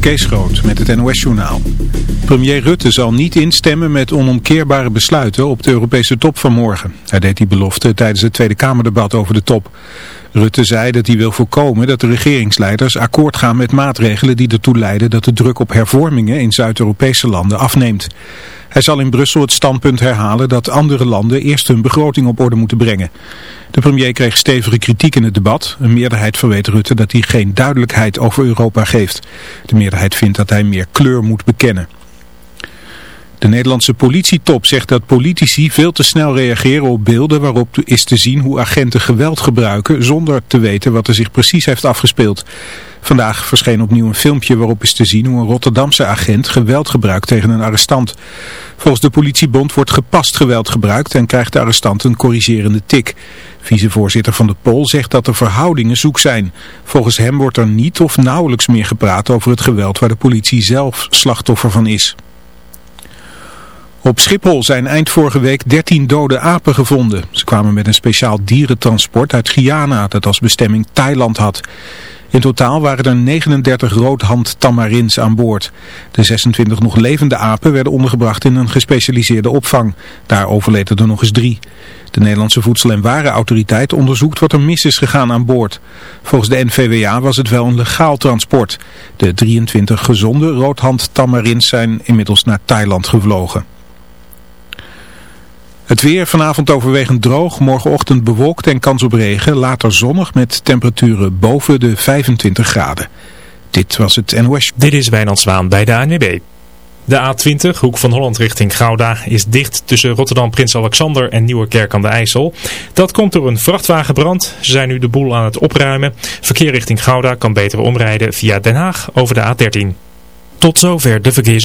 Kees Groot met het NOS-journaal. Premier Rutte zal niet instemmen met onomkeerbare besluiten op de Europese top van morgen. Hij deed die belofte tijdens het Tweede Kamerdebat over de top. Rutte zei dat hij wil voorkomen dat de regeringsleiders akkoord gaan met maatregelen die ertoe leiden dat de druk op hervormingen in Zuid-Europese landen afneemt. Hij zal in Brussel het standpunt herhalen dat andere landen eerst hun begroting op orde moeten brengen. De premier kreeg stevige kritiek in het debat. Een meerderheid verweet Rutte dat hij geen duidelijkheid over Europa geeft. De meerderheid vindt dat hij meer kleur moet bekennen. De Nederlandse politietop zegt dat politici veel te snel reageren op beelden waarop is te zien hoe agenten geweld gebruiken zonder te weten wat er zich precies heeft afgespeeld. Vandaag verscheen opnieuw een filmpje waarop is te zien hoe een Rotterdamse agent geweld gebruikt tegen een arrestant. Volgens de politiebond wordt gepast geweld gebruikt en krijgt de arrestant een corrigerende tik. Vicevoorzitter van de Pol zegt dat de verhoudingen zoek zijn. Volgens hem wordt er niet of nauwelijks meer gepraat over het geweld waar de politie zelf slachtoffer van is. Op Schiphol zijn eind vorige week 13 dode apen gevonden. Ze kwamen met een speciaal dierentransport uit Guyana dat als bestemming Thailand had. In totaal waren er 39 roodhand tamarins aan boord. De 26 nog levende apen werden ondergebracht in een gespecialiseerde opvang. Daar overleden er nog eens drie. De Nederlandse Voedsel- en Warenautoriteit onderzoekt wat er mis is gegaan aan boord. Volgens de NVWA was het wel een legaal transport. De 23 gezonde roodhand tamarins zijn inmiddels naar Thailand gevlogen. Het weer vanavond overwegend droog, morgenochtend bewolkt en kans op regen, later zonnig met temperaturen boven de 25 graden. Dit was het NOS. Dit is Wijnand Zwaan bij de ANWB. De A20, hoek van Holland richting Gouda, is dicht tussen Rotterdam Prins Alexander en Nieuwerkerk aan de IJssel. Dat komt door een vrachtwagenbrand. Ze zijn nu de boel aan het opruimen. Verkeer richting Gouda kan beter omrijden via Den Haag over de A13. Tot zover de verkeers.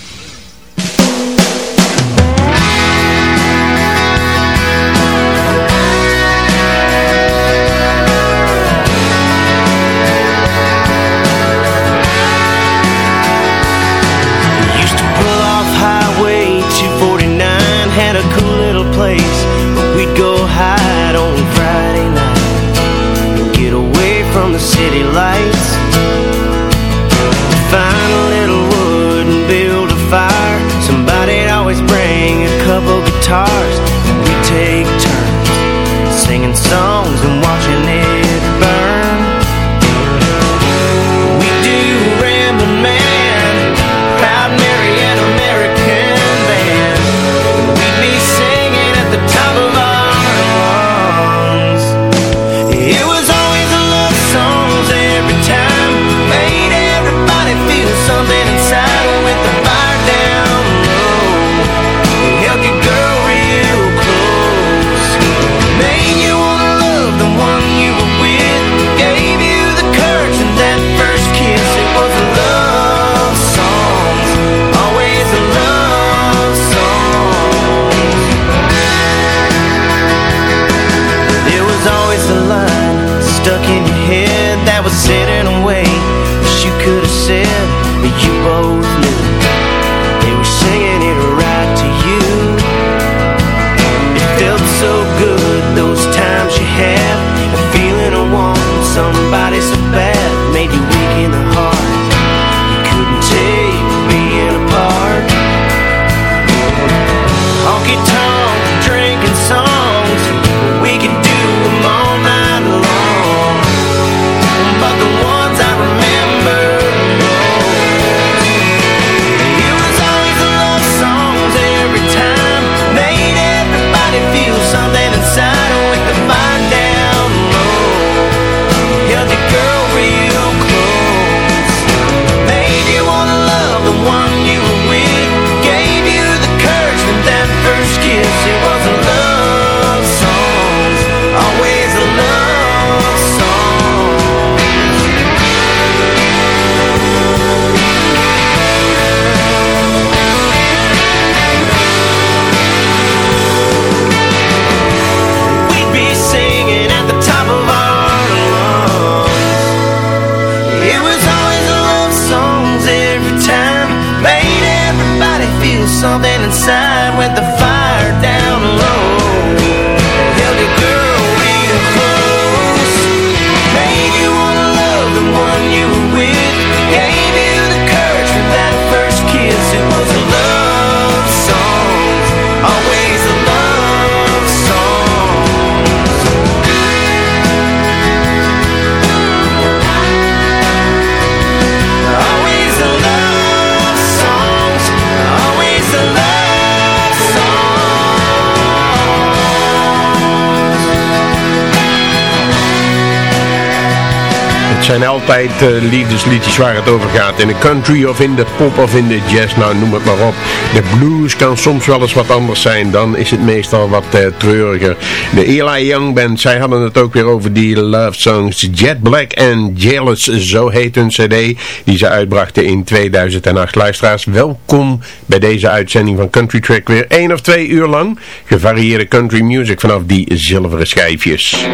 Altijd eh, liefdesliedjes waar het over gaat. In de country of in de pop of in de jazz, nou noem het maar op. De blues kan soms wel eens wat anders zijn. Dan is het meestal wat eh, treuriger. De Eli Young Band, zij hadden het ook weer over die love songs. Jet Black and Jealous, zo heet hun cd. Die ze uitbrachten in 2008. Luisteraars, welkom bij deze uitzending van Country Track. Weer één of twee uur lang gevarieerde country music vanaf die zilveren schijfjes.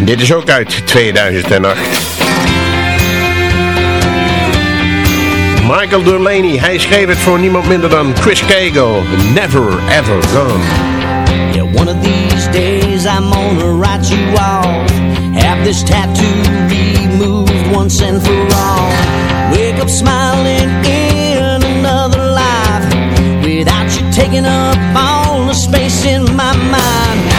En dit is ook uit 2008. Michael Delaney, hij schreef het voor niemand minder dan Chris Cagle. Never ever gone. Yeah, one of these days I'm gonna write you off. Have this tattoo removed once and for all. Wake up smiling in another life without you taking up all the space in my mind.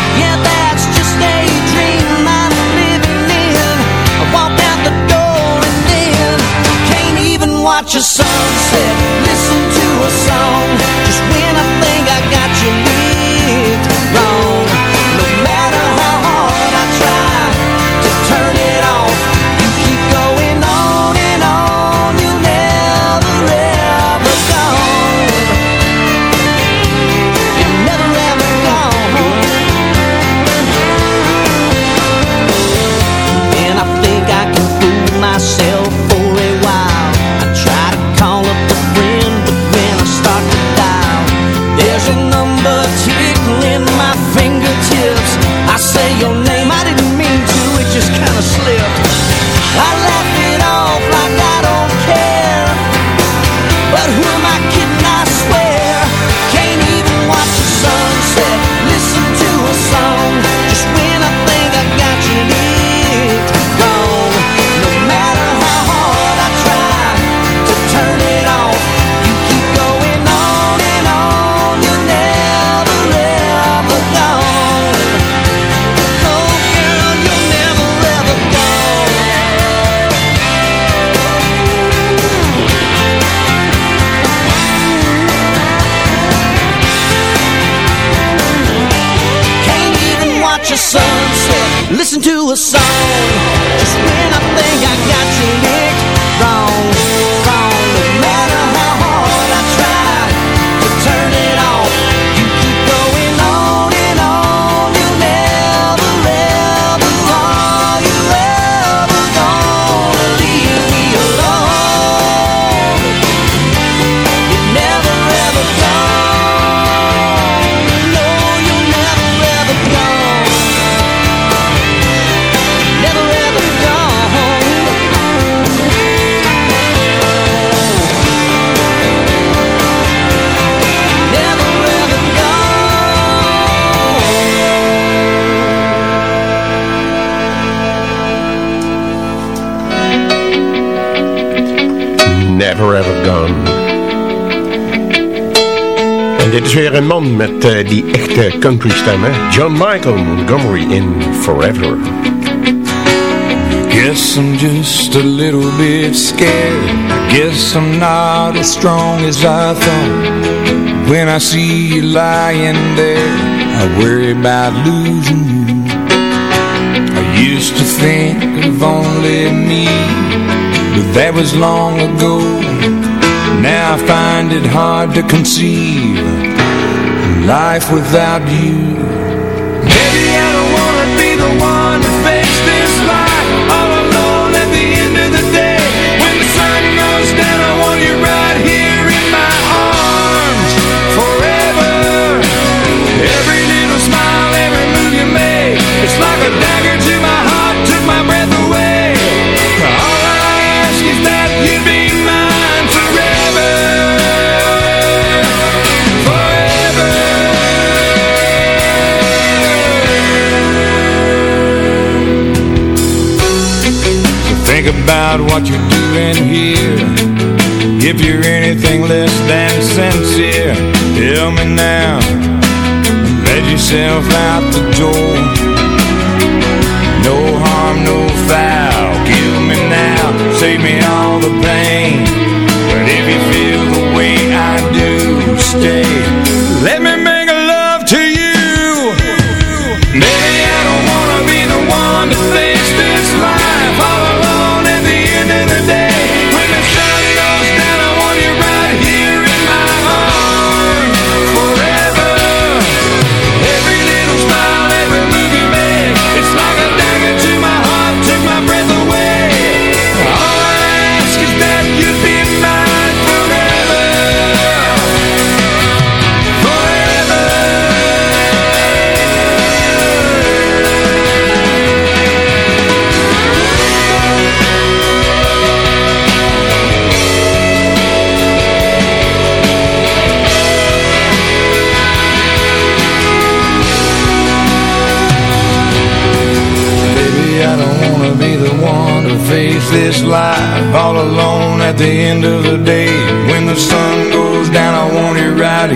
Watch a sunset. Listen to a song just when I think is weer een man met eh, die echte country stem? John Michael Montgomery in Forever. Guess I'm just a little bit scared. I guess I'm not as strong as I thought. When I see you lying there, I worry about losing you. I used to think of only me, but that was long ago. Now I find it hard to conceive life without you.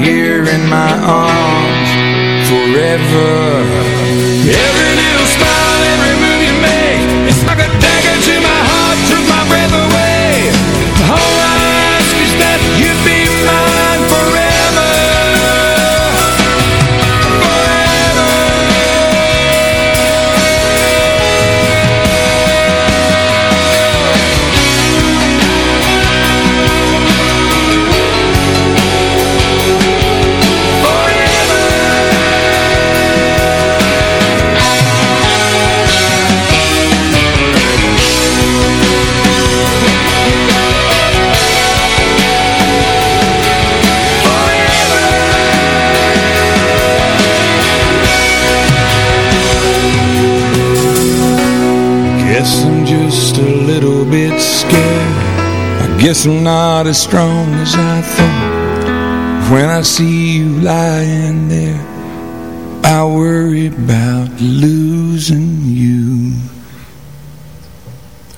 here in my arms forever. Yeah. guess not as strong as I thought When I see you lying there I worry about losing you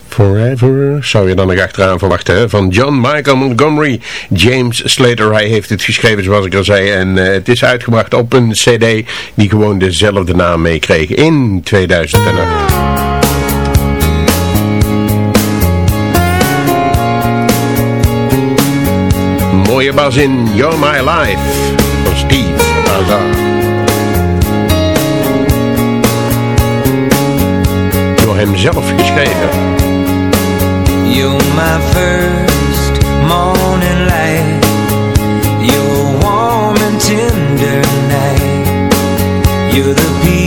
Forever, eh, zou je dan nog achteraan verwachten, hè? van John Michael Montgomery. James Slater, hij heeft het geschreven zoals ik al zei. En eh, het is uitgebracht op een cd die gewoon dezelfde naam meekreeg in 2008. Je bas in You're My Life van Steve Azar. Door hemzelf geschreven. You're my first morning light. You're warm and tender night. The.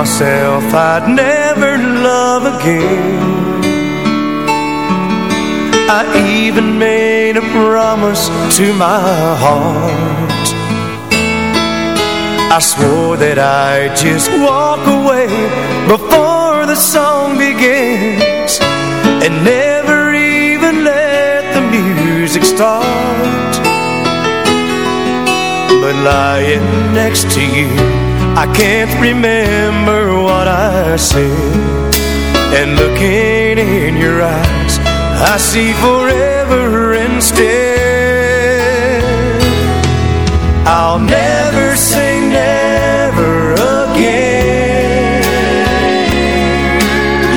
myself I'd never love again. I even made a promise to my heart. I swore that I'd just walk away before the song begins And never even let the music start. But lying next to you I can't remember what I said. And looking in your eyes I see forever instead. I'll never say never again.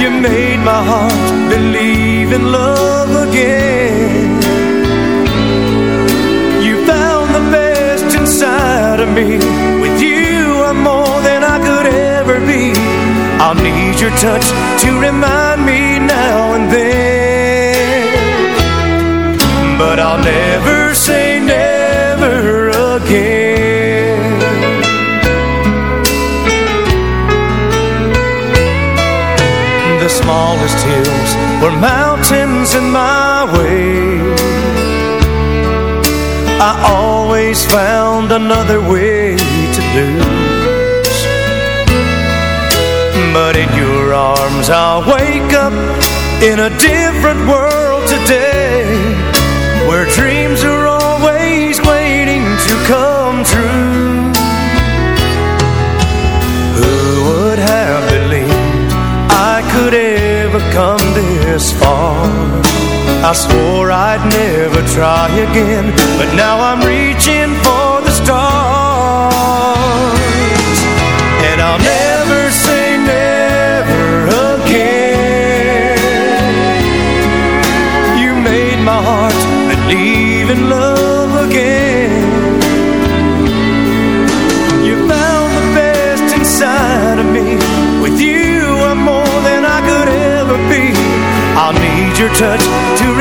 You made my heart your touch to remind me now and then. But I'll never say never again. The smallest hills were mountains in my way. I always found another way to lose But in your arms I'll wake up in a different world today Where dreams are always waiting to come true. Who would have believed I could ever come this far? I swore I'd never try again But now I'm reaching for my heart believe in love again. You found the best inside of me. With you I'm more than I could ever be. I'll need your touch to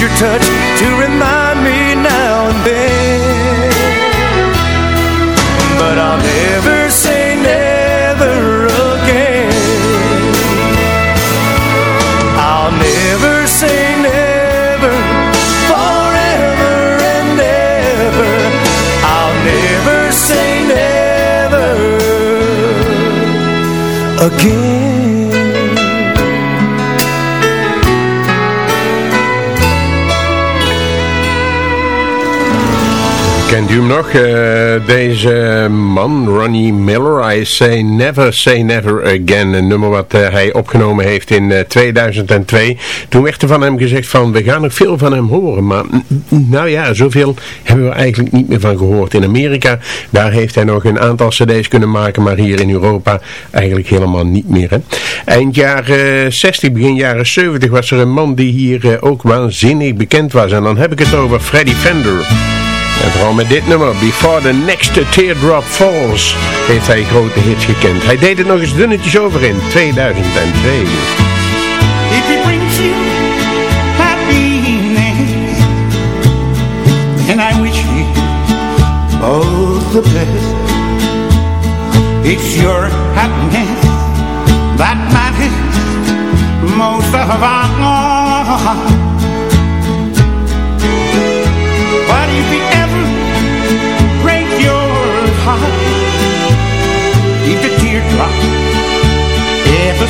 your touch to remind me now and then. But I'll never say never again. I'll never say never forever and ever. I'll never say never again Kent u nog? Eh, deze man, Ronnie Miller, I Say Never Say Never Again. Een nummer wat eh, hij opgenomen heeft in 2002. Toen werd er van hem gezegd van, we gaan nog veel van hem horen. Maar nou ja, zoveel hebben we eigenlijk niet meer van gehoord. In Amerika, daar heeft hij nog een aantal cd's kunnen maken. Maar hier in Europa eigenlijk helemaal niet meer. Hè? Eind jaren 60, begin jaren 70 was er een man die hier ook waanzinnig bekend was. En dan heb ik het over Freddie Fender. En vooral met dit nummer, Before the Next Teardrop Falls, heeft hij grote hits gekend. Hij deed het nog eens dunnetjes over in 2002. If it brings you happiness, and I wish you all the best. It's your happiness that matters most of all. But if ever breaks your heart, the teardrop ever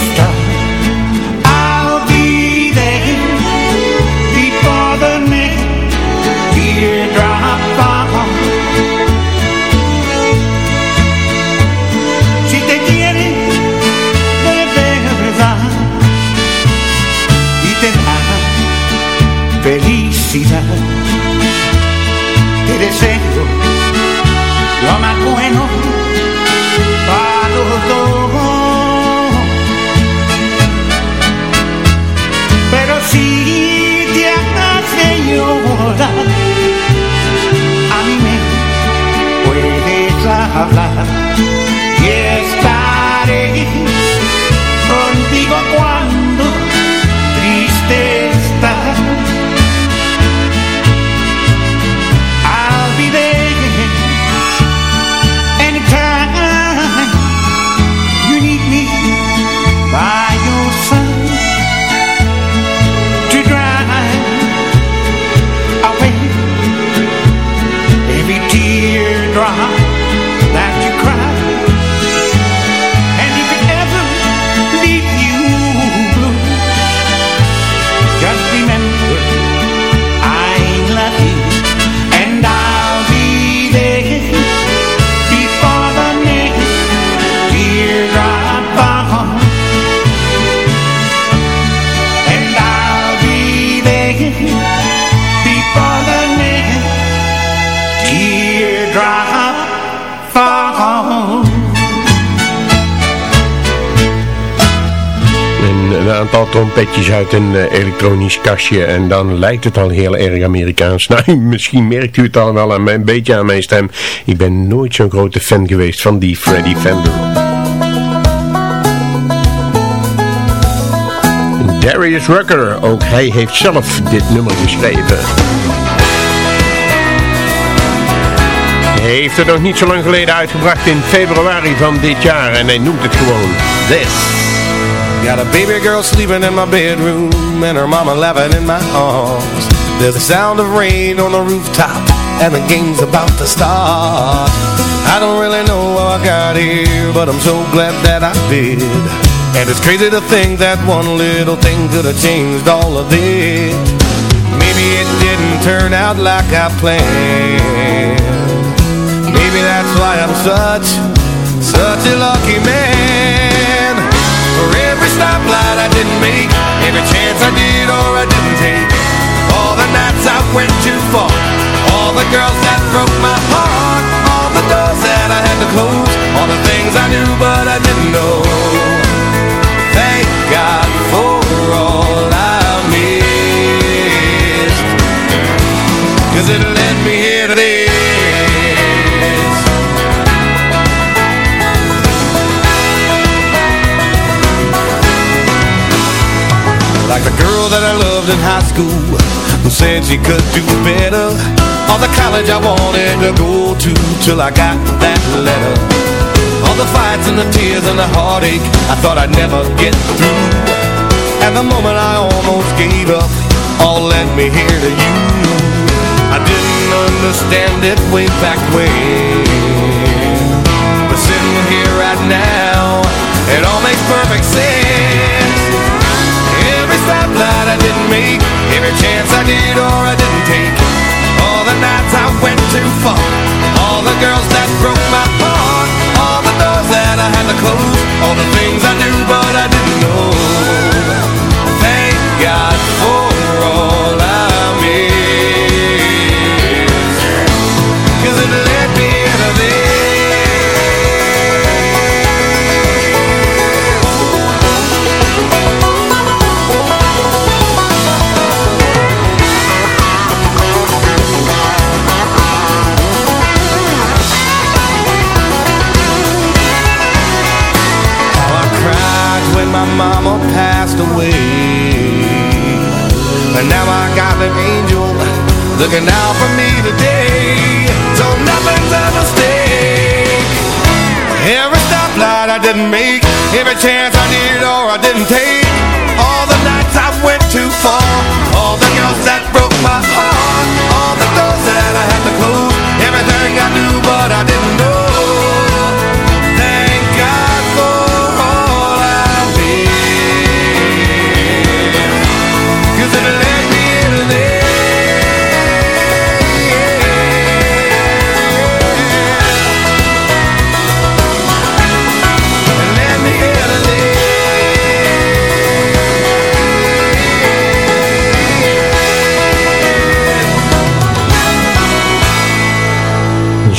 deseo lo bueno aantal trompetjes uit een eh, elektronisch kastje en dan lijkt het al heel erg Amerikaans. Nou, misschien merkt u het al wel aan mijn, een beetje aan mijn stem. Ik ben nooit zo'n grote fan geweest van die Freddie Fender. Darius Rucker, ook hij heeft zelf dit nummer geschreven. Hij heeft het nog niet zo lang geleden uitgebracht in februari van dit jaar en hij noemt het gewoon This. Got a baby girl sleeping in my bedroom and her mama laughing in my arms. There's the sound of rain on the rooftop and the game's about to start. I don't really know how I got here, but I'm so glad that I did. And it's crazy to think that one little thing could have changed all of this. Maybe it didn't turn out like I planned. Maybe that's why I'm such, such a lucky man. Stoplight I didn't make, every chance I did or I didn't take, all the nights I went too far, all the girls that broke my heart, all the doors that I had to close, all the things I knew but I didn't know. In high school Who said she could do better. Or the college I wanted to go to Till I got that letter. All the fights and the tears and the heartache I thought I'd never get through. And the moment I almost gave up All led me here to you. I didn't understand it way back when. But sitting here right now It all makes perfect sense that I didn't make. Every chance I did or I didn't take. All the nights I went too far. All the girls that broke my heart. All the doors that I had to close. All the things I And now I got an angel looking out for me today. So nothing's a mistake. Every stoplight I didn't make Every chance I did or I didn't take.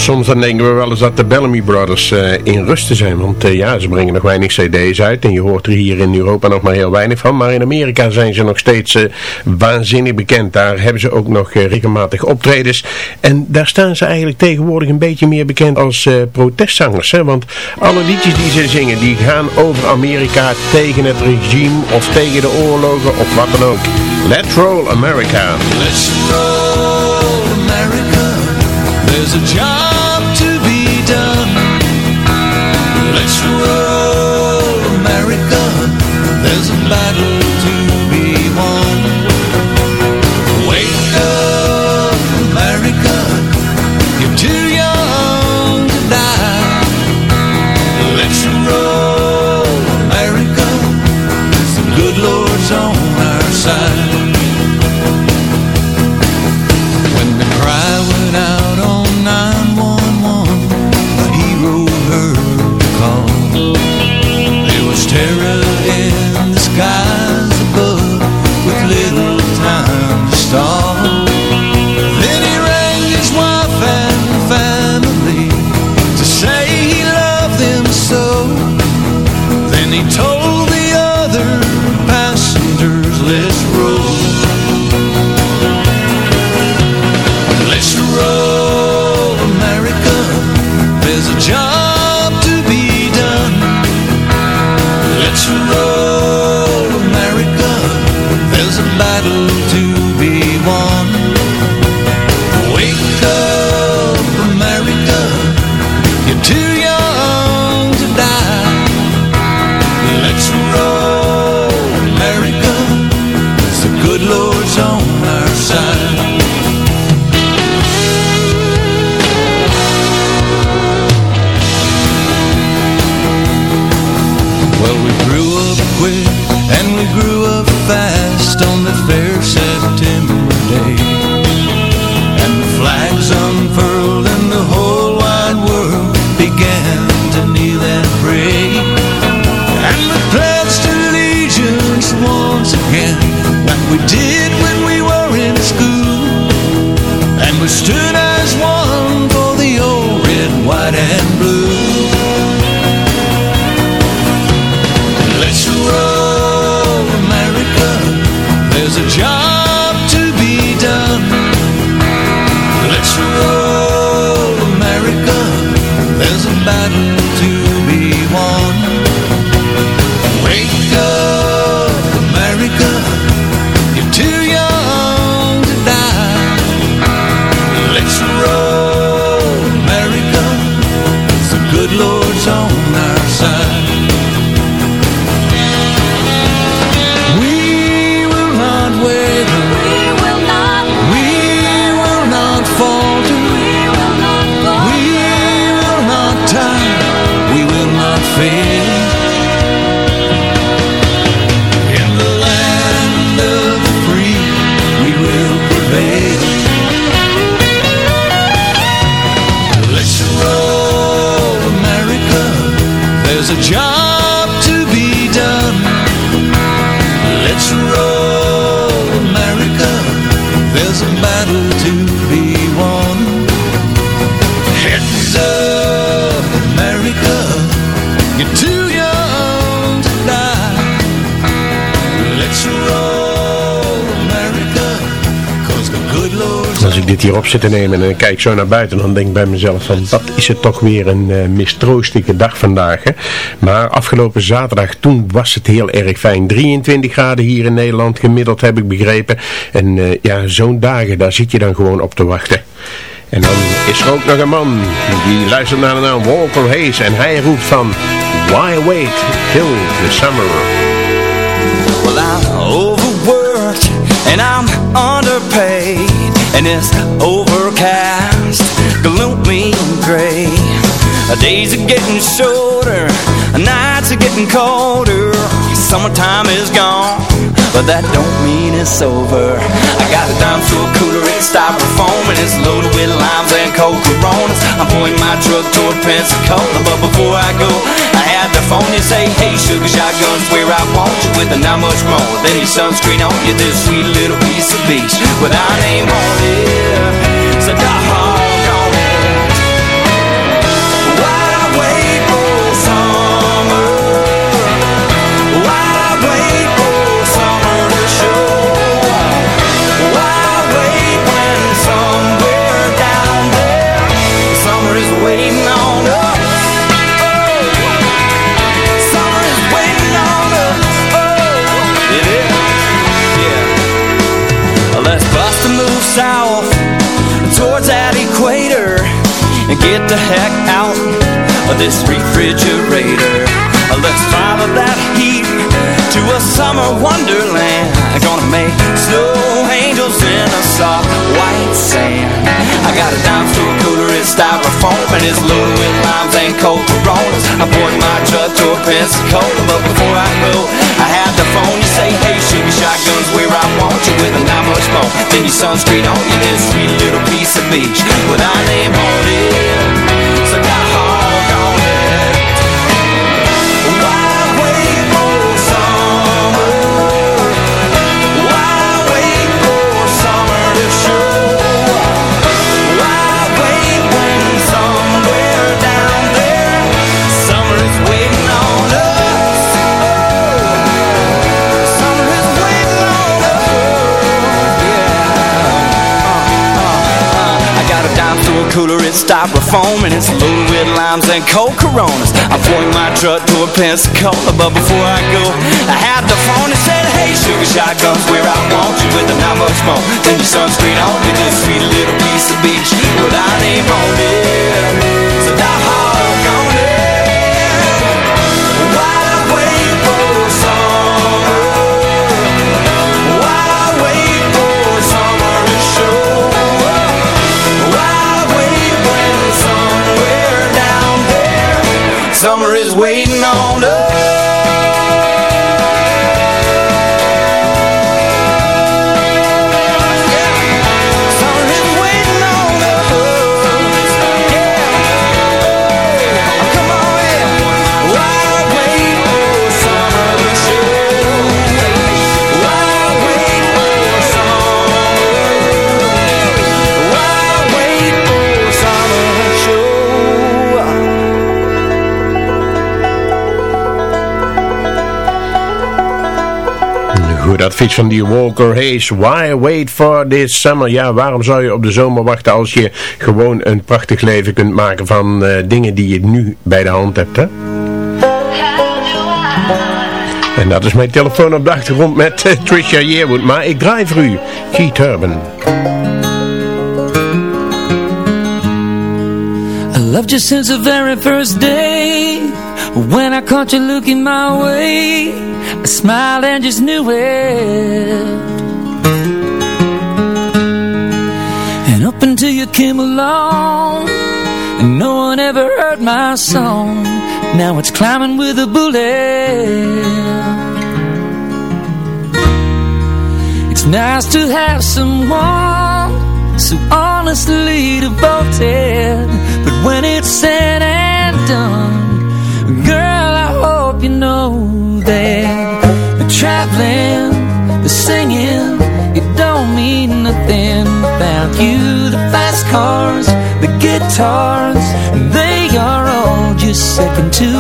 Soms dan denken we wel eens dat de Bellamy Brothers uh, in rusten zijn. Want eh, ja, ze brengen nog weinig cd's uit. En je hoort er hier in Europa nog maar heel weinig van. Maar in Amerika zijn ze nog steeds eh, waanzinnig bekend. Daar hebben ze ook nog regelmatig optredens. En daar staan ze eigenlijk tegenwoordig een beetje meer bekend als protestzangers. Hè? Want alle liedjes die ze zingen, die gaan over Amerika tegen het regime of tegen de oorlogen of wat dan ook. Let's roll America. Let's roll America. There's a job Let's roll. fail zit te nemen en ik kijk zo naar buiten, dan denk ik bij mezelf van, wat is het toch weer een uh, mistroostige dag vandaag. Maar afgelopen zaterdag, toen was het heel erg fijn. 23 graden hier in Nederland gemiddeld, heb ik begrepen. En uh, ja, zo'n dagen, daar zit je dan gewoon op te wachten. En dan is er ook nog een man die luistert naar de naam Walter Hayes en hij roept van Why wait till the summer? Well, I'm overworked and I'm and it's overcast, gloomy and gray. Days are getting shorter, nights are getting colder. Summertime is gone, but that don't mean it's over. I got a dime to a cooler, it's styrofoam, and it's loaded with limes and cold coronas. I'm pointing my truck toward Pensacola, but before I go, I had the phone you say, Hey, sugar shotguns, where I want you with a not much more than your sunscreen on you. This sweet little piece of beach with our name on it. The heck out of this refrigerator. Let's follow that heat to a summer wonderland. Gonna make snow angels in a soft white sand. I got a dime store cooler, it's styrofoam and it's loaded with limes and cold coronas. I poured my truck to a Pensacola, but before I go, I had the phone. You say, hey, sugar shotguns, I want you with a not much more. Then your sunscreen on you, this sweet little piece of beach with our name on it. So got hog it's styrofoam and it's loaded with limes and cold coronas. I'm pouring my truck to a Pensacola, but before I go, I had the phone and said, Hey, sugar shotguns, where I want you with not much more than your sunscreen on me, this sweet little piece of beach with our name on it. Summer is waiting on us? Goed advies van die Walker Hayes. Why wait for this summer? Ja, waarom zou je op de zomer wachten als je gewoon een prachtig leven kunt maken van eh, dingen die je nu bij de hand hebt, hè? En dat is mijn telefoon op de achtergrond met eh, Trisha Yearwood. Maar ik draai voor u Keith Urban. I loved you since the very first day When I caught you looking my way I smiled and just knew it. And up until you came along And no one ever heard my song. Now it's climbing with a bullet. It's nice to have someone so honestly devoted. But when it's said and done, the singing, it don't mean nothing about you. The fast cars, the guitars, they are all just second to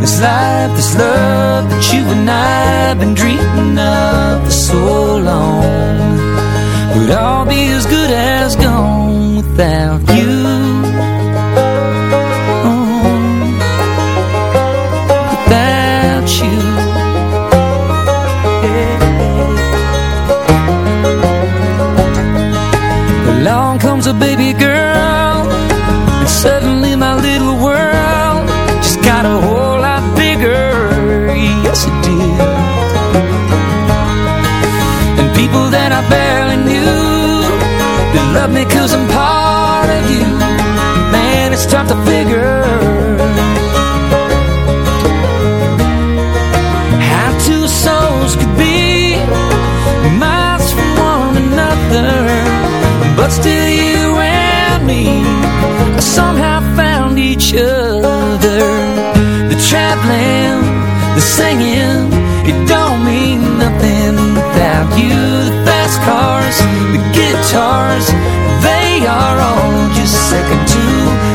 this life, this love that you and I have been dreaming of for so long. Would I'll be as good as gone without the singing. It don't mean nothing without you. The fast cars, the guitars They are all just second to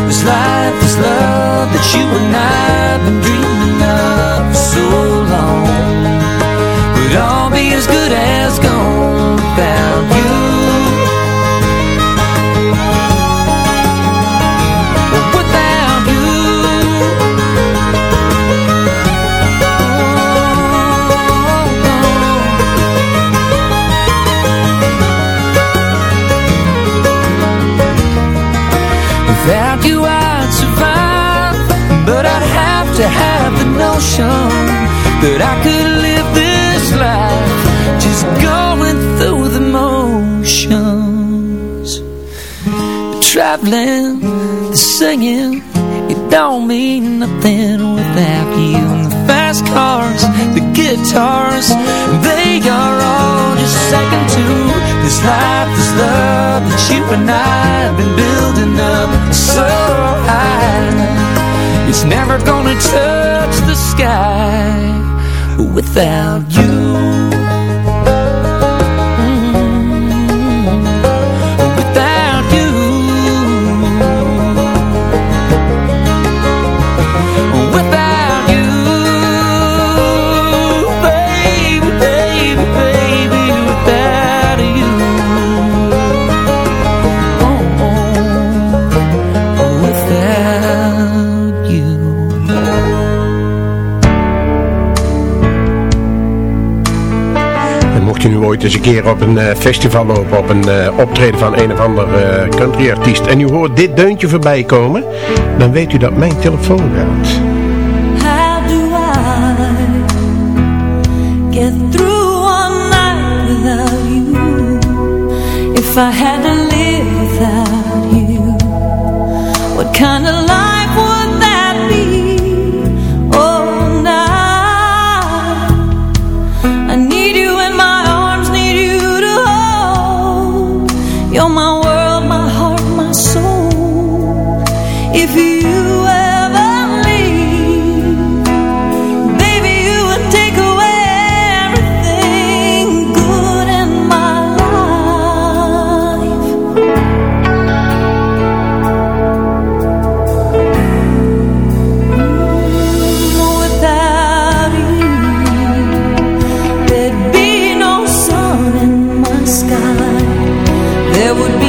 This life, this love that you and I That I could live this life Just going through the motions. The traveling, the singing It don't mean nothing without you. And the fast cars, the guitars They are all just second to This life, this love that you and I have been building up so high. It's never gonna touch the sky without you ooit eens een keer op een eh, festival lopen, op een eh, optreden van een of ander eh, countryartiest en u hoort dit deuntje voorbij komen, dan weet u dat mijn telefoon gaat. If I had without you, what kind of would be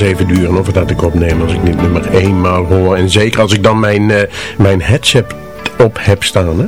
even duren of het dat ik opneem als ik dit nummer eenmaal hoor. En zeker als ik dan mijn, eh, mijn headset op heb staan. Hè?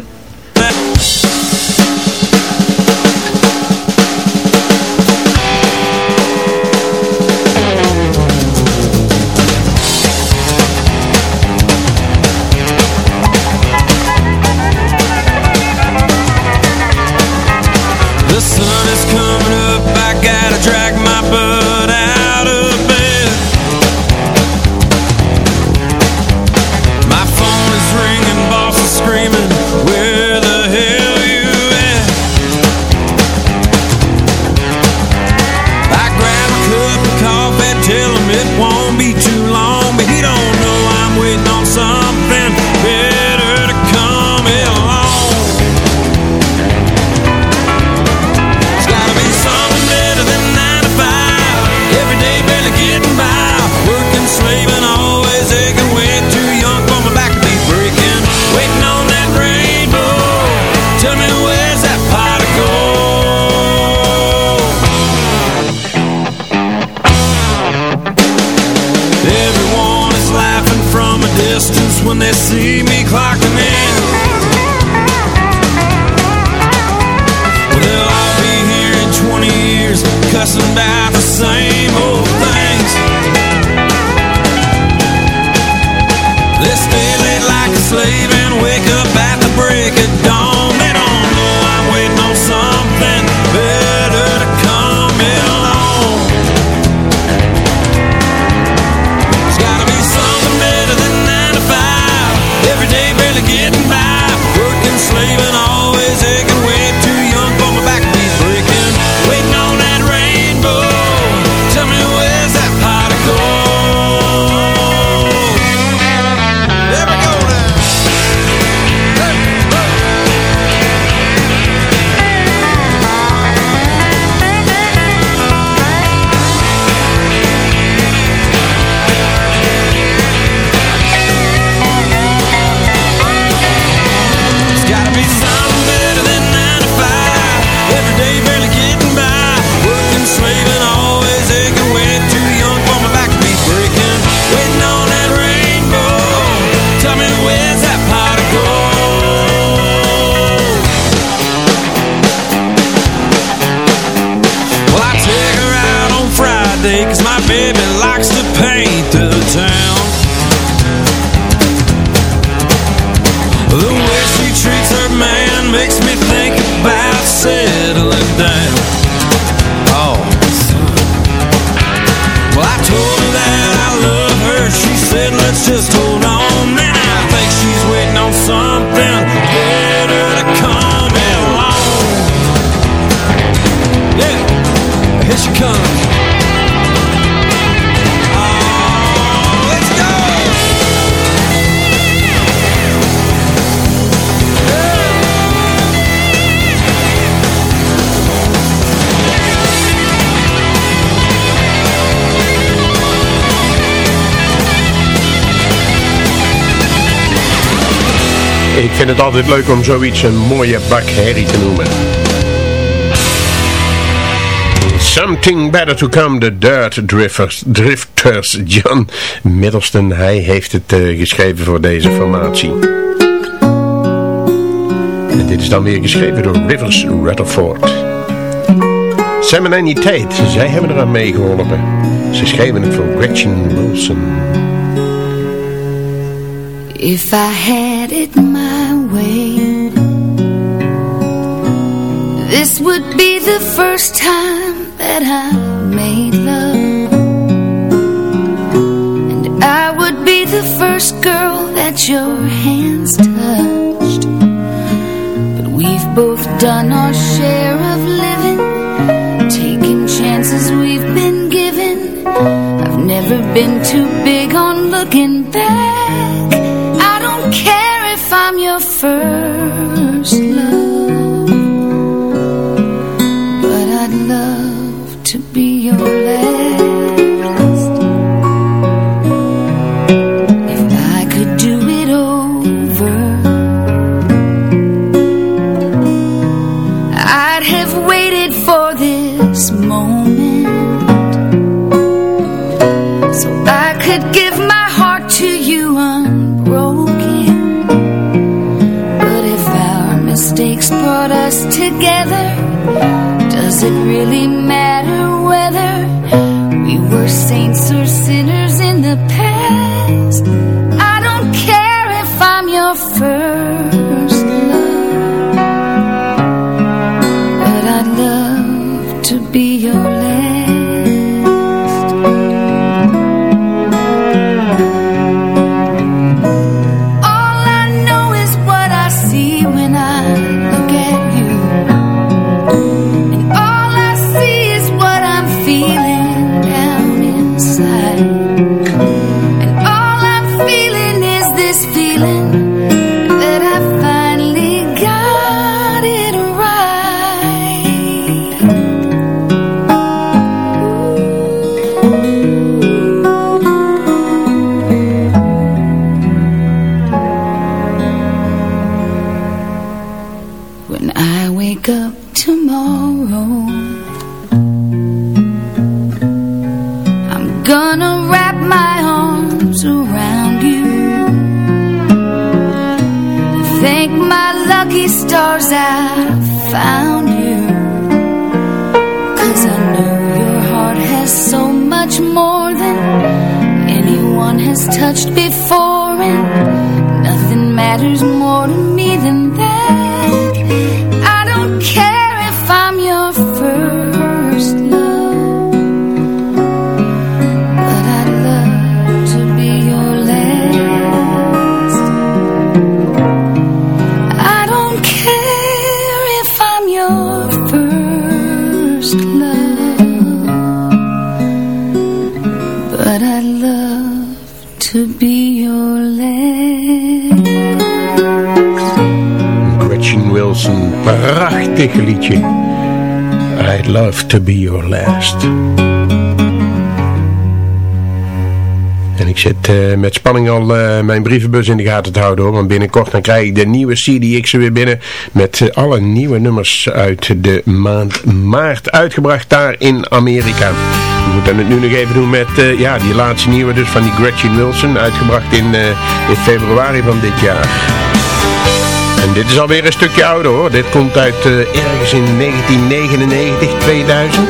vind het altijd leuk om zoiets een mooie bak herrie te noemen. Something better to come, the Dirt drifters, drifters. John Middleston, hij heeft het eh, geschreven voor deze formatie. En dit is dan weer geschreven door Rivers Rutherford. Sam en Annie Tate, zij hebben eraan meegeholpen. Ze schreven het voor Gretchen Wilson. If I had it my away. This would be the first time that I made love. And I would be the first girl that your hands touched. But we've both done our share of living Taking chances we've been given. I've never been too big on looking back. I don't care I'm your first love. To be your last. En ik zit eh, met spanning al eh, mijn brievenbus in de gaten te houden hoor. Want binnenkort dan krijg ik de nieuwe CDX weer binnen. Met eh, alle nieuwe nummers uit de maand maart. Uitgebracht daar in Amerika. We moeten het nu nog even doen met ja, die laatste nieuwe dus van die Gretchen Wilson. Uitgebracht in, in februari van dit jaar. En dit is alweer een stukje ouder hoor. Dit komt uit eh, ergens in 1999, 2000.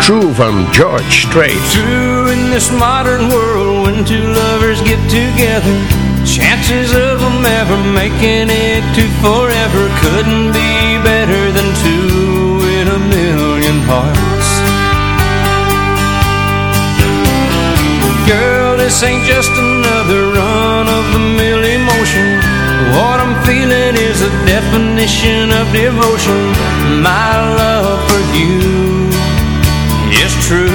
True van George Strait. True in this modern world when two lovers get together Chances of them ever making it to forever Couldn't be better than two in a million hearts Girl, this ain't just another run of the mill emotion What I'm feeling is a definition of devotion. My love for you is true.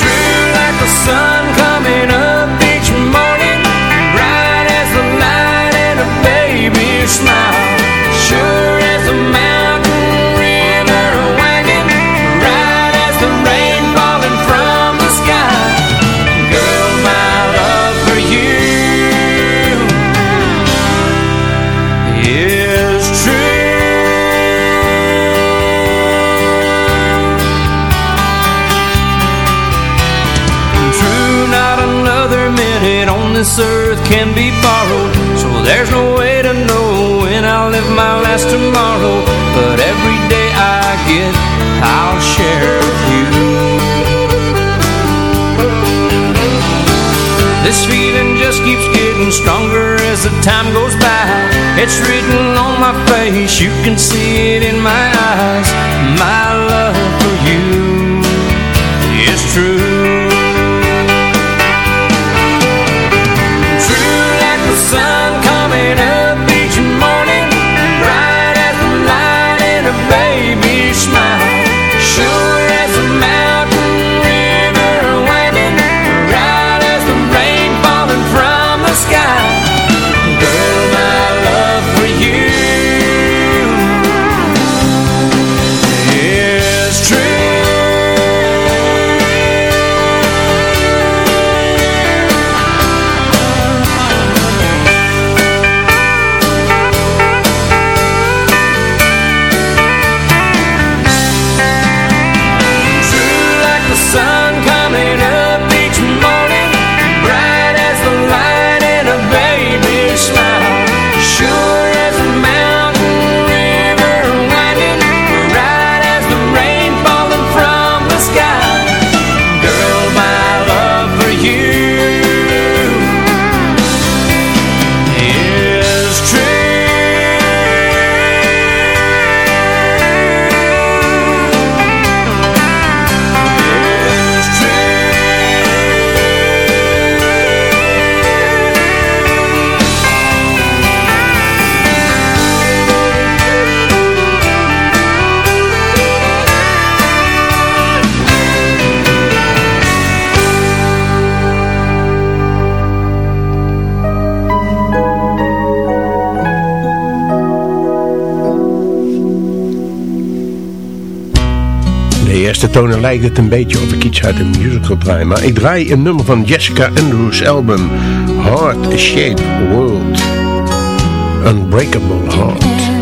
True like the sun coming up each morning. Bright as the light a baby's smile But every day I get, I'll share with you. This feeling just keeps getting stronger as the time goes by. It's written on my face, you can see it in my eyes eerste tonen lijkt het een beetje of ik iets uit een musical draai. Maar ik draai een nummer van Jessica Andrews' album Heart Shape World. Unbreakable Heart.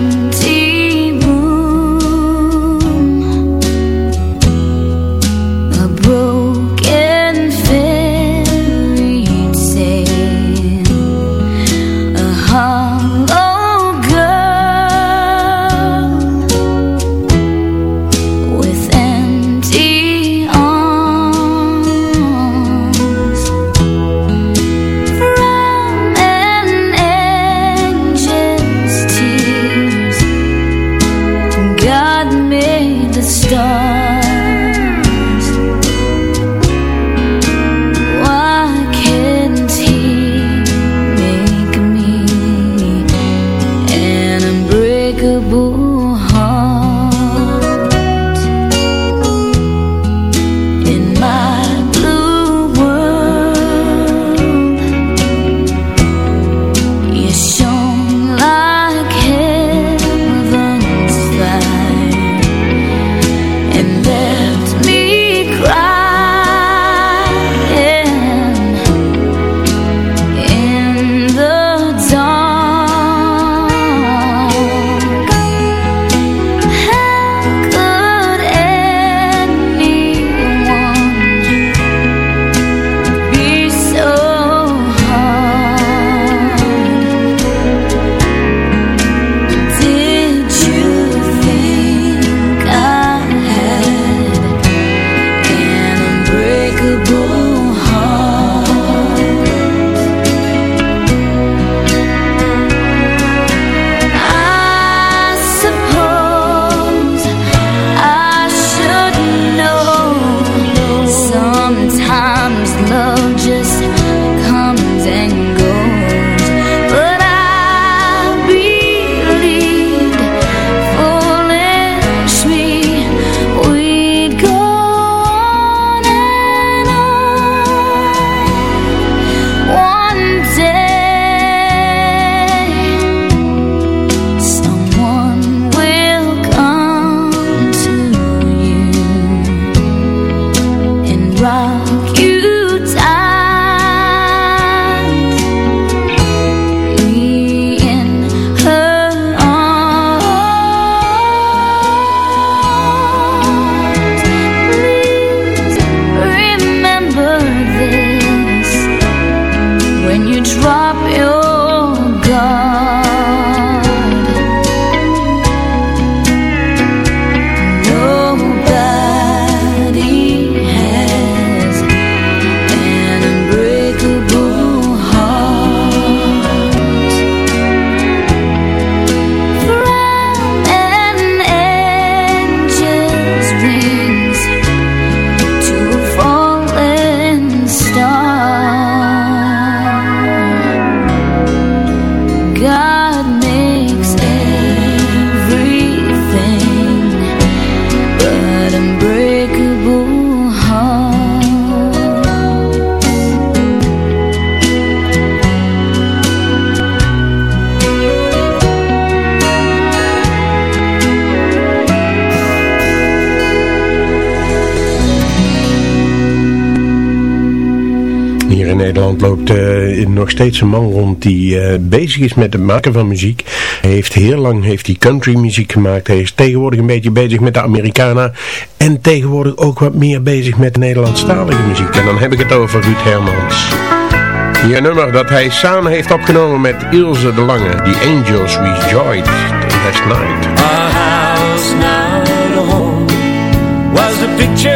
Nog steeds een man rond die eh, bezig is met het maken van muziek. Hij heeft heel lang heeft hij country muziek gemaakt. Hij is tegenwoordig een beetje bezig met de Americana. En tegenwoordig ook wat meer bezig met de Nederlandstalige muziek. En dan heb ik het over Ruud Hermans. Hier nummer dat hij samen heeft opgenomen met Ilse de Lange. The Angels Rejoiced Last Night. A house a home was the picture